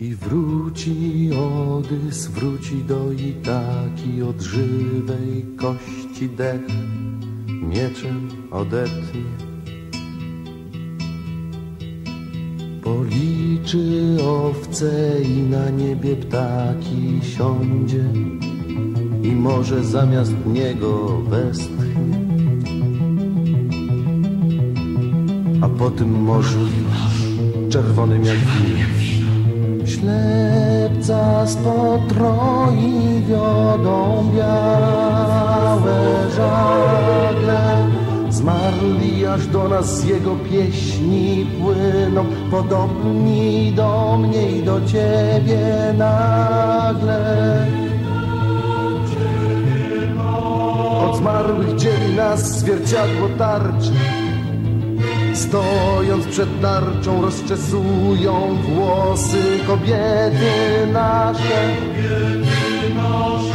I wróci Odys, wróci do Itaki od żywej kości dech, mieczem odetnie. Policzy owce i na niebie ptaki siądzie i może zamiast niego westchnie. A po tym morzu czerwonym jak wino Ślepca z potroi wiodą białe żagle. Zmarli aż do nas z jego pieśni płyną Podobni do mnie i do ciebie nagle. Od zmarłych dzieli nas zwierciadło tarczy Stojąc przed tarczą rozczesują włosy kobiety nasze.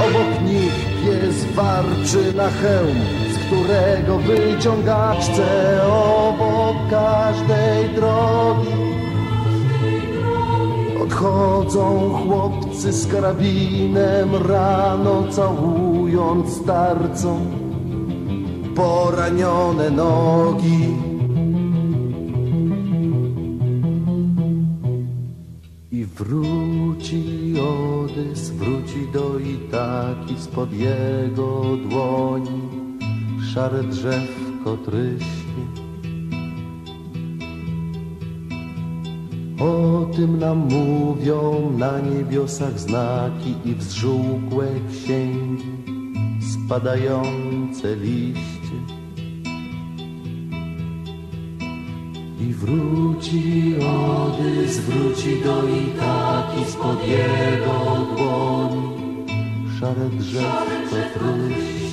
Obok nich pies warczy na hełm, z którego wyciąga chce obok każdej drogi. Odchodzą chłopcy z karabinem rano całując starcą poranione nogi. Wróci Odys, wróci do Itaki spod jego dłoni szare drzewko tryśnie. O tym nam mówią na niebiosach znaki i wzżółkłe księgi, spadające liście. I wróci Odys, wróci do Itaki spod jego dłoni szare drzewko tryśnie.